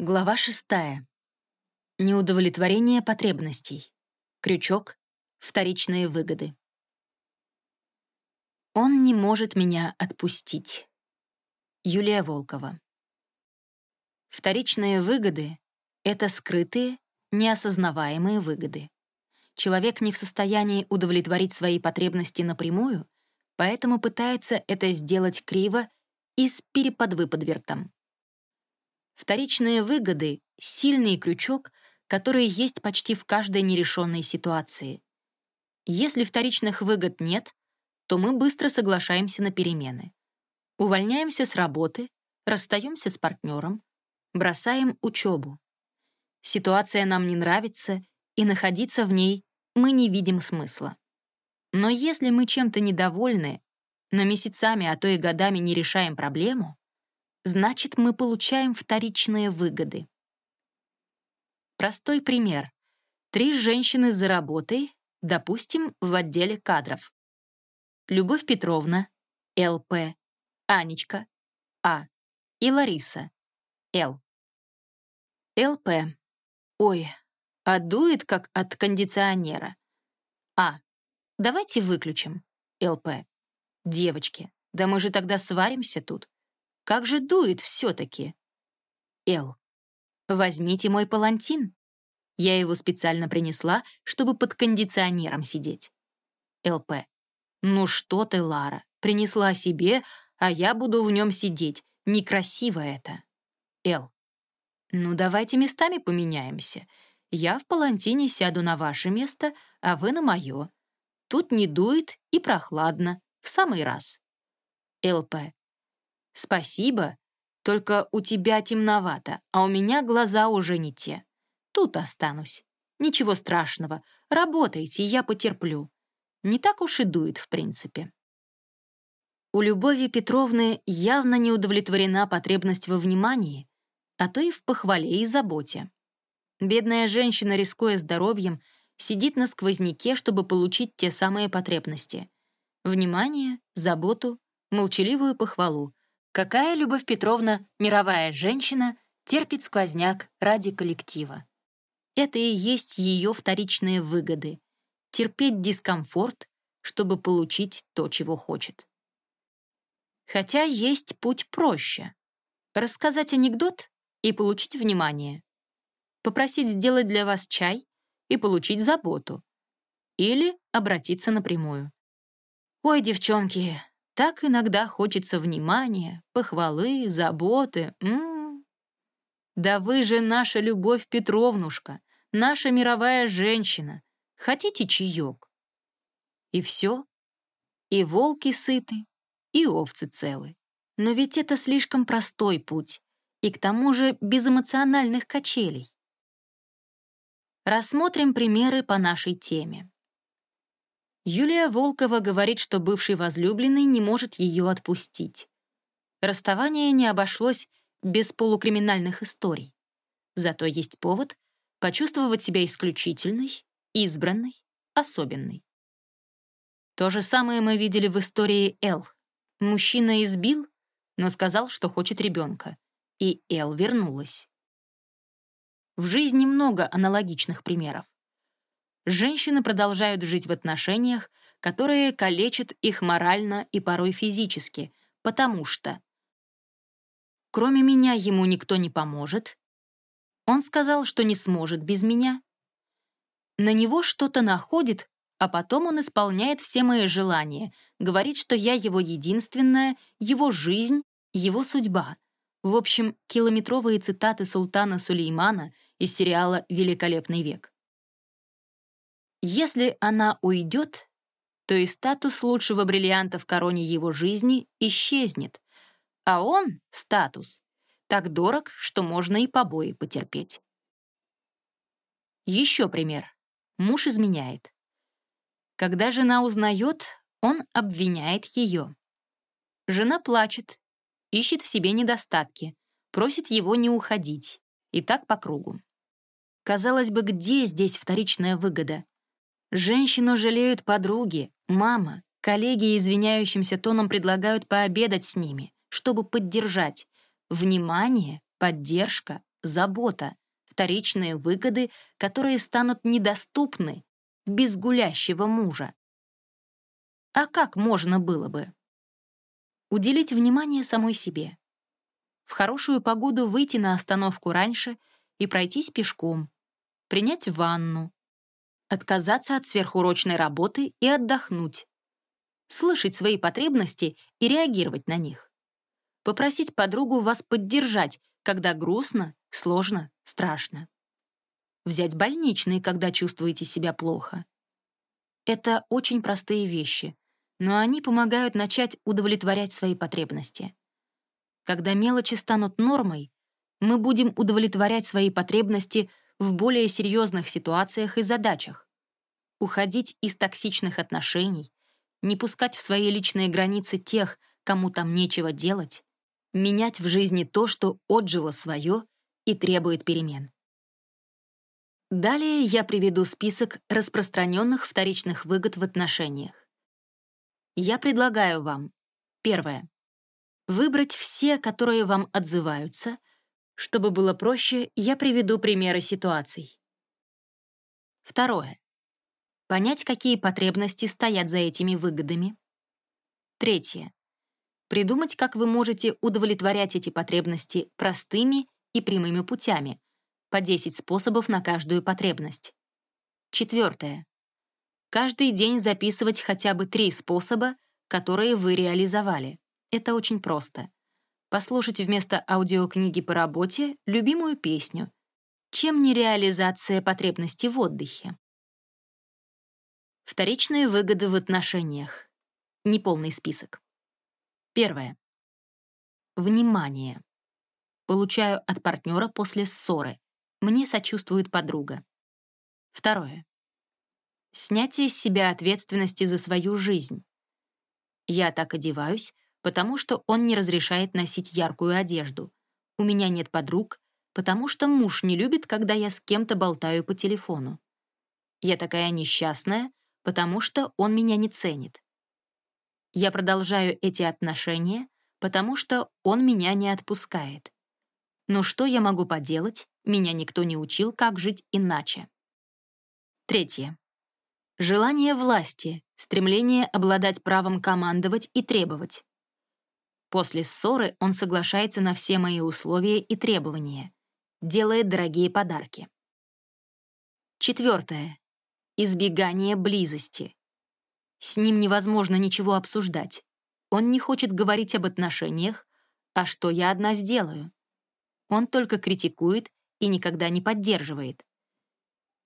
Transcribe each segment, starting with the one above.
Глава шестая. Неудовлетворение потребностей. Крючок. Вторичные выгоды. Он не может меня отпустить. Юлия Волкова. Вторичные выгоды — это скрытые, неосознаваемые выгоды. Человек не в состоянии удовлетворить свои потребности напрямую, поэтому пытается это сделать криво и с переподвыподвертом. Вторичные выгоды — сильный крючок, который есть почти в каждой нерешенной ситуации. Если вторичных выгод нет, то мы быстро соглашаемся на перемены. Увольняемся с работы, расстаемся с партнером, бросаем учебу. Ситуация нам не нравится, и находиться в ней мы не видим смысла. Но если мы чем-то недовольны, но месяцами, а то и годами не решаем проблему, значит, мы получаем вторичные выгоды. Простой пример. Три женщины за работой, допустим, в отделе кадров. Любовь Петровна, ЛП, Анечка, А, и Лариса, Л. ЛП. Ой, а дует, как от кондиционера. А. Давайте выключим. ЛП. Девочки, да мы же тогда сваримся тут. Как же дует все-таки? Эл. Возьмите мой палантин. Я его специально принесла, чтобы под кондиционером сидеть. ЛП. Ну что ты, Лара, принесла себе, а я буду в нем сидеть. Некрасиво это. Эл. Ну давайте местами поменяемся. Я в палантине сяду на ваше место, а вы на мое. Тут не дует и прохладно, в самый раз. ЛП. «Спасибо, только у тебя темновато, а у меня глаза уже не те. Тут останусь. Ничего страшного, работайте, я потерплю. Не так уж и дует, в принципе». У Любови Петровны явно не удовлетворена потребность во внимании, а то и в похвале и заботе. Бедная женщина, рискуя здоровьем, сидит на сквозняке, чтобы получить те самые потребности. Внимание, заботу, молчаливую похвалу, Какая Любовь Петровна, мировая женщина, терпит сквозняк ради коллектива? Это и есть ее вторичные выгоды — терпеть дискомфорт, чтобы получить то, чего хочет. Хотя есть путь проще — рассказать анекдот и получить внимание, попросить сделать для вас чай и получить заботу, или обратиться напрямую. «Ой, девчонки, так иногда хочется внимания, похвалы, заботы. М -м -м. Да вы же наша Любовь Петровнушка, наша мировая женщина. Хотите чаек? И все. И волки сыты, и овцы целы. Но ведь это слишком простой путь, и к тому же без эмоциональных качелей. Рассмотрим примеры по нашей теме. Юлия Волкова говорит, что бывший возлюбленный не может ее отпустить. Расставание не обошлось без полукриминальных историй. Зато есть повод почувствовать себя исключительной, избранной, особенной. То же самое мы видели в истории Эл. Мужчина избил, но сказал, что хочет ребенка, и Эл вернулась. В жизни много аналогичных примеров женщины продолжают жить в отношениях, которые калечат их морально и порой физически, потому что кроме меня ему никто не поможет. Он сказал, что не сможет без меня. На него что-то находит, а потом он исполняет все мои желания, говорит, что я его единственная, его жизнь, его судьба. В общем, километровые цитаты султана Сулеймана из сериала «Великолепный век». Если она уйдет, то и статус лучшего бриллианта в короне его жизни исчезнет, а он, статус, так дорог, что можно и побои потерпеть. Еще пример. Муж изменяет. Когда жена узнает, он обвиняет ее. Жена плачет, ищет в себе недостатки, просит его не уходить. И так по кругу. Казалось бы, где здесь вторичная выгода? Женщину жалеют подруги, мама, коллеги извиняющимся тоном предлагают пообедать с ними, чтобы поддержать. Внимание, поддержка, забота, вторичные выгоды, которые станут недоступны без гулящего мужа. А как можно было бы? Уделить внимание самой себе. В хорошую погоду выйти на остановку раньше и пройтись пешком, принять ванну, отказаться от сверхурочной работы и отдохнуть, слышать свои потребности и реагировать на них, попросить подругу вас поддержать, когда грустно, сложно, страшно, взять больничный, когда чувствуете себя плохо. Это очень простые вещи, но они помогают начать удовлетворять свои потребности. Когда мелочи станут нормой, мы будем удовлетворять свои потребности в более серьезных ситуациях и задачах. Уходить из токсичных отношений, не пускать в свои личные границы тех, кому там нечего делать, менять в жизни то, что отжило свое и требует перемен. Далее я приведу список распространенных вторичных выгод в отношениях. Я предлагаю вам, первое, выбрать все, которые вам отзываются. Чтобы было проще, я приведу примеры ситуаций. Второе. Понять, какие потребности стоят за этими выгодами. Третье. Придумать, как вы можете удовлетворять эти потребности простыми и прямыми путями, по 10 способов на каждую потребность. Четвертое. Каждый день записывать хотя бы три способа, которые вы реализовали. Это очень просто. Послушать вместо аудиокниги по работе любимую песню. Чем не реализация потребности в отдыхе? Вторичные выгоды в отношениях. Неполный список. Первое. Внимание. Получаю от партнера после ссоры. Мне сочувствует подруга. Второе. Снятие с себя ответственности за свою жизнь. Я так одеваюсь, потому что он не разрешает носить яркую одежду. У меня нет подруг, потому что муж не любит, когда я с кем-то болтаю по телефону. Я такая несчастная, потому что он меня не ценит. Я продолжаю эти отношения, потому что он меня не отпускает. Но что я могу поделать? Меня никто не учил, как жить иначе. Третье. Желание власти, стремление обладать правом командовать и требовать. После ссоры он соглашается на все мои условия и требования, делает дорогие подарки. Четвертое. Избегание близости. С ним невозможно ничего обсуждать. Он не хочет говорить об отношениях, а что я одна сделаю. Он только критикует и никогда не поддерживает.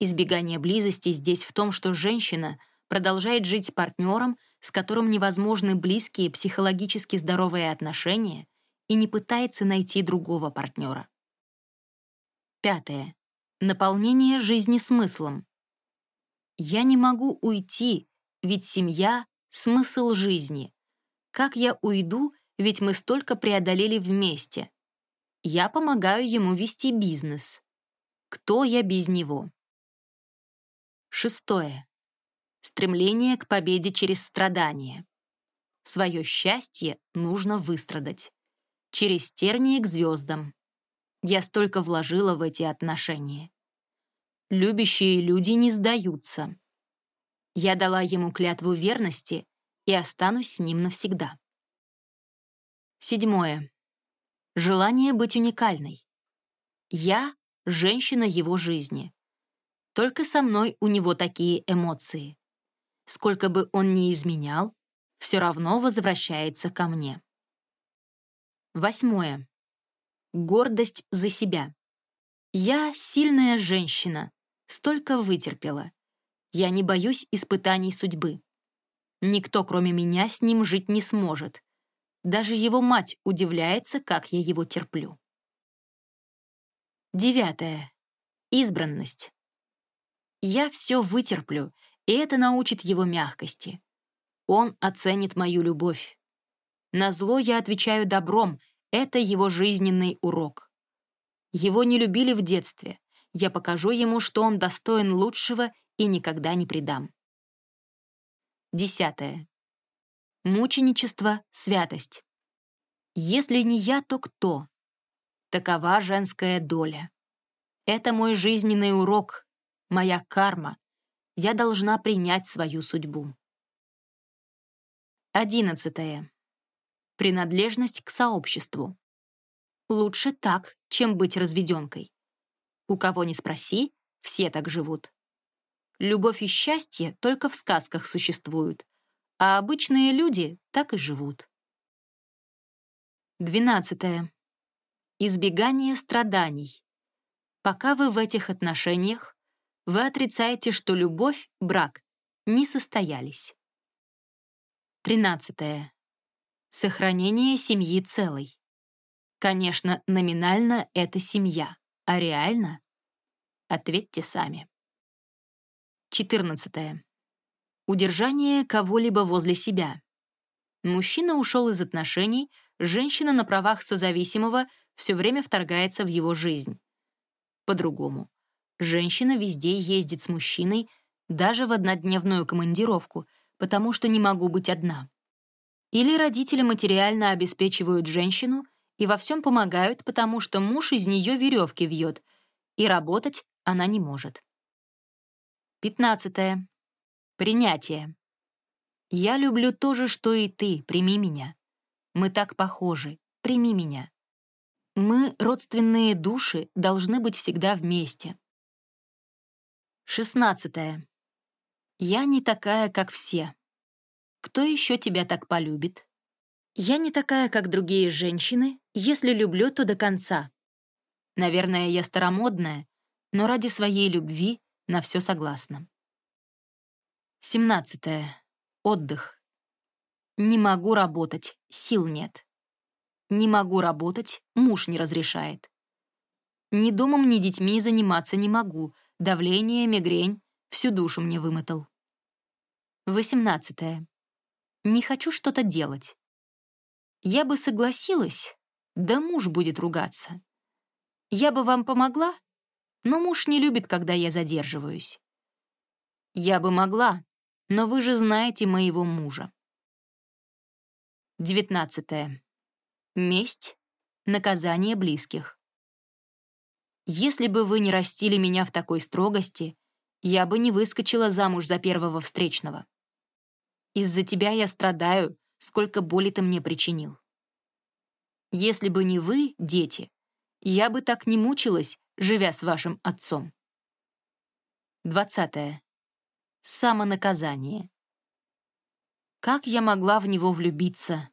Избегание близости здесь в том, что женщина продолжает жить с партнером, с которым невозможны близкие психологически здоровые отношения и не пытается найти другого партнера. Пятое. Наполнение жизни смыслом. Я не могу уйти, ведь семья — смысл жизни. Как я уйду, ведь мы столько преодолели вместе. Я помогаю ему вести бизнес. Кто я без него? Шестое. Стремление к победе через страдания. Свое счастье нужно выстрадать. Через тернии к звездам. Я столько вложила в эти отношения. Любящие люди не сдаются. Я дала ему клятву верности и останусь с ним навсегда. Седьмое. Желание быть уникальной. Я — женщина его жизни. Только со мной у него такие эмоции. Сколько бы он ни изменял, все равно возвращается ко мне. Восьмое. Гордость за себя. Я сильная женщина, столько вытерпела. Я не боюсь испытаний судьбы. Никто, кроме меня, с ним жить не сможет. Даже его мать удивляется, как я его терплю. Девятое. Избранность. Я все вытерплю, и это научит его мягкости. Он оценит мою любовь. На зло я отвечаю добром, это его жизненный урок. Его не любили в детстве. Я покажу ему, что он достоин лучшего и никогда не предам. Десятое. Мученичество — святость. Если не я, то кто? Такова женская доля. Это мой жизненный урок, моя карма. Я должна принять свою судьбу. Одиннадцатое. Принадлежность к сообществу. Лучше так, чем быть разведенкой. У кого ни спроси, все так живут. Любовь и счастье только в сказках существуют, а обычные люди так и живут. Двенадцатое. Избегание страданий. Пока вы в этих отношениях, вы отрицаете, что любовь, брак не состоялись. Тринадцатое. Сохранение семьи целой. Конечно, номинально это семья, а реально? Ответьте сами. 14. Удержание кого-либо возле себя. Мужчина ушел из отношений, женщина на правах созависимого все время вторгается в его жизнь. По-другому. Женщина везде ездит с мужчиной, даже в однодневную командировку, потому что не могу быть одна. Или родители материально обеспечивают женщину и во всем помогают, потому что муж из нее веревки вьет, и работать она не может. 15. Принятие. Я люблю то же, что и ты, прими меня. Мы так похожи, прими меня. Мы, родственные души, должны быть всегда вместе. 16. Я не такая, как все. Кто еще тебя так полюбит? Я не такая, как другие женщины, если люблю, то до конца. Наверное, я старомодная, но ради своей любви на все согласна. 17. Отдых. Не могу работать, сил нет. Не могу работать, муж не разрешает. Ни домом, ни детьми заниматься не могу. Давление, мигрень, всю душу мне вымотал. 18. Не хочу что-то делать. Я бы согласилась, да муж будет ругаться. Я бы вам помогла, но муж не любит, когда я задерживаюсь. Я бы могла, но вы же знаете моего мужа. 19. Месть. Наказание близких. Если бы вы не растили меня в такой строгости, я бы не выскочила замуж за первого встречного. Из-за тебя я страдаю, сколько боли ты мне причинил. Если бы не вы, дети, я бы так не мучилась, живя с вашим отцом. 20. Самонаказание. Как я могла в него влюбиться?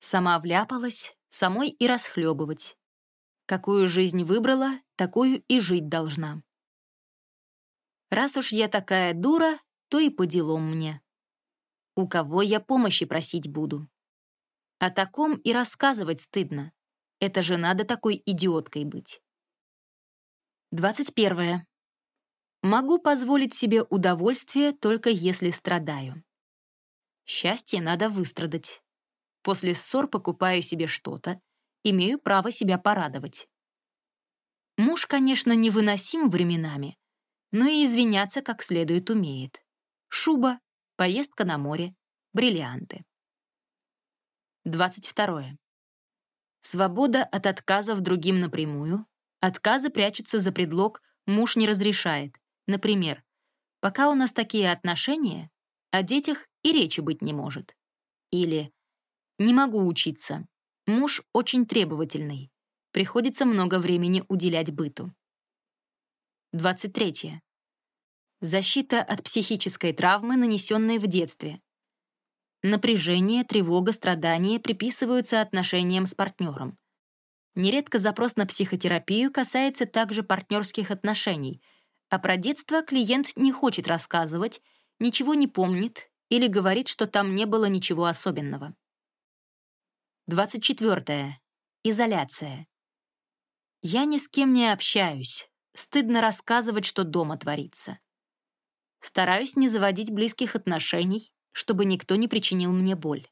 Сама вляпалась, самой и расхлебывать. Какую жизнь выбрала, такую и жить должна. Раз уж я такая дура, то и по делам мне. У кого я помощи просить буду? О таком и рассказывать стыдно. Это же надо такой идиоткой быть. 21. Могу позволить себе удовольствие только если страдаю. Счастье надо выстрадать. После ссор покупаю себе что-то, имею право себя порадовать. Муж, конечно, невыносим временами, но и извиняться как следует умеет. Шуба, поездка на море, бриллианты. 22. Свобода от отказов другим напрямую. Отказы прячутся за предлог «муж не разрешает». Например, «пока у нас такие отношения, о детях и речи быть не может». Или «не могу учиться. Муж очень требовательный. Приходится много времени уделять быту». 23. Защита от психической травмы, нанесенной в детстве. Напряжение, тревога, страдания приписываются отношениям с партнером. Нередко запрос на психотерапию касается также партнерских отношений, а про детство клиент не хочет рассказывать, ничего не помнит или говорит, что там не было ничего особенного. 24. Изоляция. Я ни с кем не общаюсь. Стыдно рассказывать, что дома творится. Стараюсь не заводить близких отношений, чтобы никто не причинил мне боль.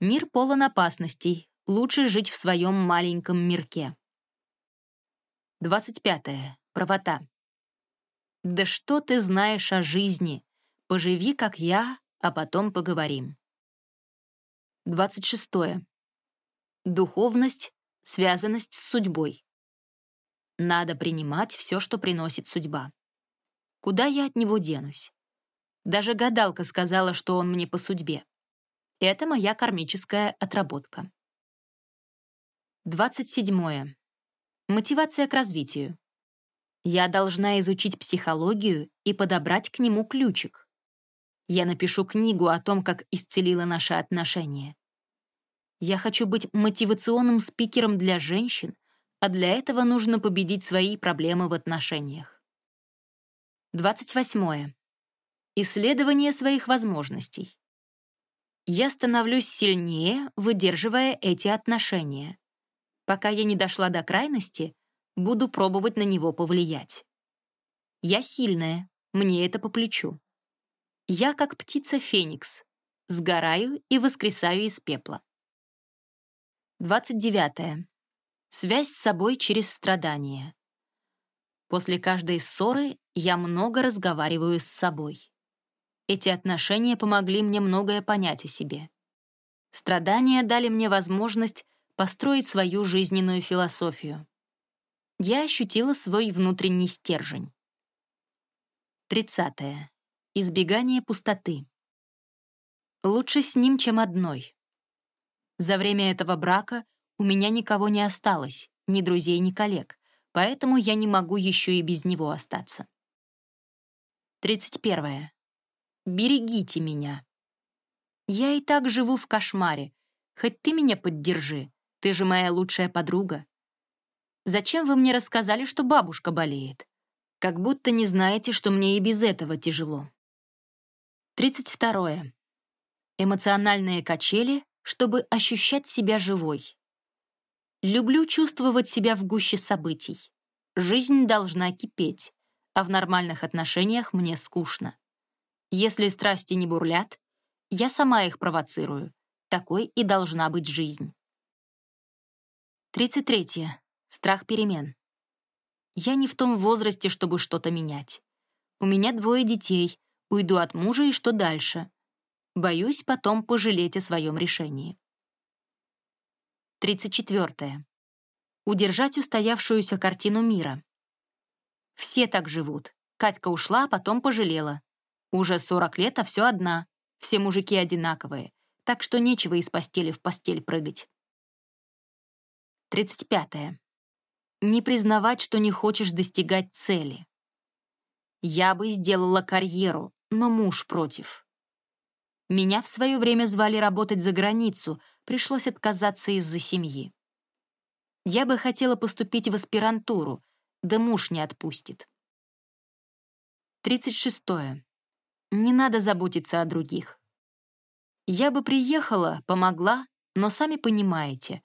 Мир полон опасностей, лучше жить в своем маленьком мирке. 25. Правота. Да что ты знаешь о жизни? Поживи, как я, а потом поговорим. 26. Духовность, связанность с судьбой. Надо принимать все, что приносит судьба. Куда я от него денусь? Даже гадалка сказала, что он мне по судьбе. Это моя кармическая отработка. 27. Мотивация к развитию. Я должна изучить психологию и подобрать к нему ключик. Я напишу книгу о том, как исцелила наши отношения. Я хочу быть мотивационным спикером для женщин, а для этого нужно победить свои проблемы в отношениях. 28. Исследование своих возможностей. Я становлюсь сильнее, выдерживая эти отношения. Пока я не дошла до крайности, буду пробовать на него повлиять. Я сильная, мне это по плечу. Я как птица Феникс, сгораю и воскресаю из пепла. 29. Связь с собой через страдания. После каждой ссоры я много разговариваю с собой. Эти отношения помогли мне многое понять о себе. Страдания дали мне возможность построить свою жизненную философию. Я ощутила свой внутренний стержень. 30. Избегание пустоты. Лучше с ним, чем одной. За время этого брака у меня никого не осталось, ни друзей, ни коллег, поэтому я не могу еще и без него остаться. 31. Берегите меня. Я и так живу в кошмаре. Хоть ты меня поддержи, ты же моя лучшая подруга. Зачем вы мне рассказали, что бабушка болеет? Как будто не знаете, что мне и без этого тяжело. 32. Эмоциональные качели чтобы ощущать себя живой. Люблю чувствовать себя в гуще событий. Жизнь должна кипеть, а в нормальных отношениях мне скучно. Если страсти не бурлят, я сама их провоцирую. Такой и должна быть жизнь. 33. Страх перемен. Я не в том возрасте, чтобы что-то менять. У меня двое детей, уйду от мужа и что дальше? Боюсь потом пожалеть о своем решении. 34. Удержать устоявшуюся картину мира. Все так живут. Катька ушла, а потом пожалела. Уже 40 лет, а все одна. Все мужики одинаковые. Так что нечего из постели в постель прыгать. 35. Не признавать, что не хочешь достигать цели. Я бы сделала карьеру, но муж против. Меня в свое время звали работать за границу, пришлось отказаться из-за семьи. Я бы хотела поступить в аспирантуру, да муж не отпустит. 36. Не надо заботиться о других. Я бы приехала, помогла, но сами понимаете,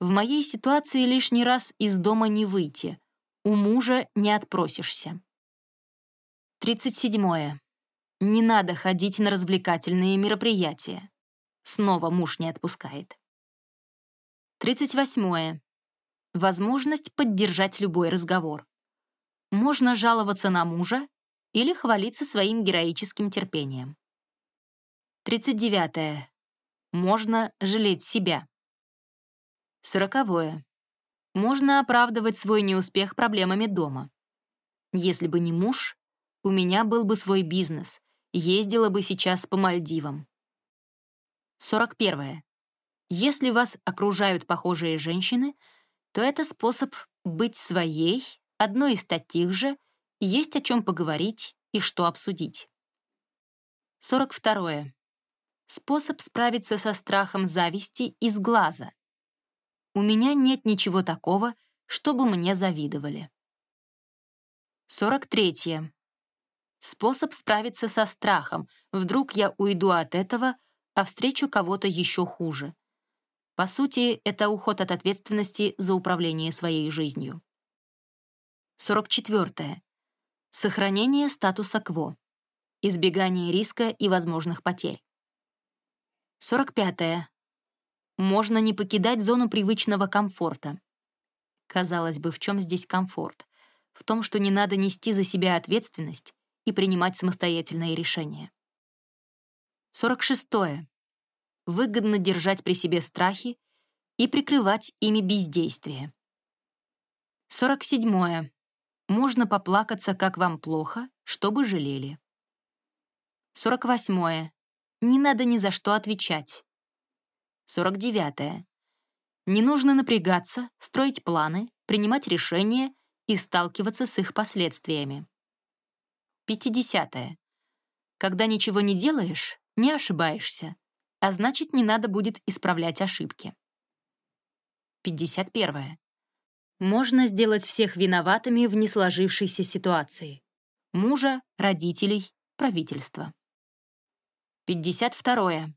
в моей ситуации лишний раз из дома не выйти, у мужа не отпросишься. 37. Не надо ходить на развлекательные мероприятия. Снова муж не отпускает. 38. Возможность поддержать любой разговор. Можно жаловаться на мужа или хвалиться своим героическим терпением. 39. Можно жалеть себя. 40. Можно оправдывать свой неуспех проблемами дома. Если бы не муж, у меня был бы свой бизнес, ездила бы сейчас по Мальдивам. 41. Если вас окружают похожие женщины, то это способ быть своей, одной из таких же, есть о чем поговорить и что обсудить. 42. Способ справиться со страхом зависти из глаза. У меня нет ничего такого, чтобы мне завидовали. 43. Способ справиться со страхом. Вдруг я уйду от этого, а встречу кого-то еще хуже. По сути, это уход от ответственности за управление своей жизнью. 44. Сохранение статуса КВО. Избегание риска и возможных потерь. 45. Можно не покидать зону привычного комфорта. Казалось бы, в чем здесь комфорт? В том, что не надо нести за себя ответственность и принимать самостоятельные решения. 46. Выгодно держать при себе страхи и прикрывать ими бездействие. 47. Можно поплакаться, как вам плохо, чтобы жалели. 48. Не надо ни за что отвечать. 49. Не нужно напрягаться, строить планы, принимать решения и сталкиваться с их последствиями. 50. Когда ничего не делаешь, не ошибаешься, а значит, не надо будет исправлять ошибки. 51. Можно сделать всех виноватыми в несложившейся ситуации. Мужа, родителей, правительства. 52.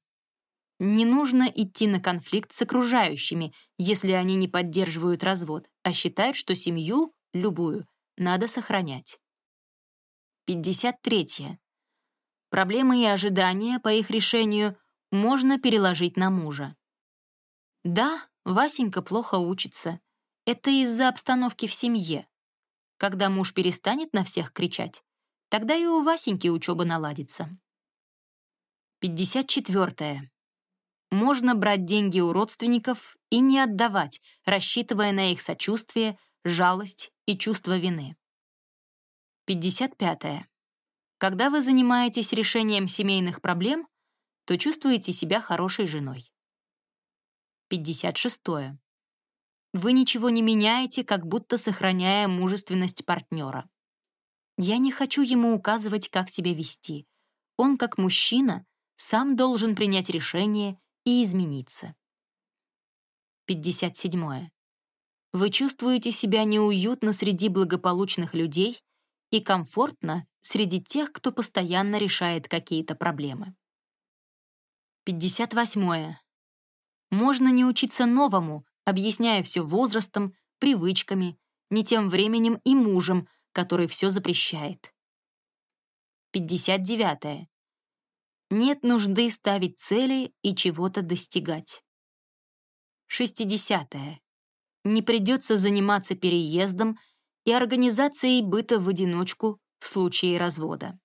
Не нужно идти на конфликт с окружающими, если они не поддерживают развод, а считают, что семью, любую, надо сохранять. 53. Проблемы и ожидания по их решению можно переложить на мужа. Да, Васенька плохо учится. Это из-за обстановки в семье. Когда муж перестанет на всех кричать, тогда и у Васеньки учеба наладится. 54. Можно брать деньги у родственников и не отдавать, рассчитывая на их сочувствие, жалость и чувство вины. 55. Когда вы занимаетесь решением семейных проблем, то чувствуете себя хорошей женой. 56. Вы ничего не меняете, как будто сохраняя мужественность партнера. Я не хочу ему указывать, как себя вести. Он, как мужчина, сам должен принять решение и измениться. 57. Вы чувствуете себя неуютно среди благополучных людей и комфортно среди тех, кто постоянно решает какие-то проблемы. 58. Можно не учиться новому, объясняя все возрастом, привычками, не тем временем и мужем, который все запрещает. 59. Нет нужды ставить цели и чего-то достигать. 60. Не придется заниматься переездом и организацией быта в одиночку в случае развода.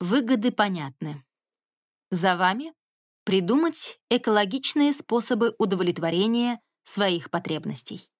Выгоды понятны. За вами придумать экологичные способы удовлетворения своих потребностей.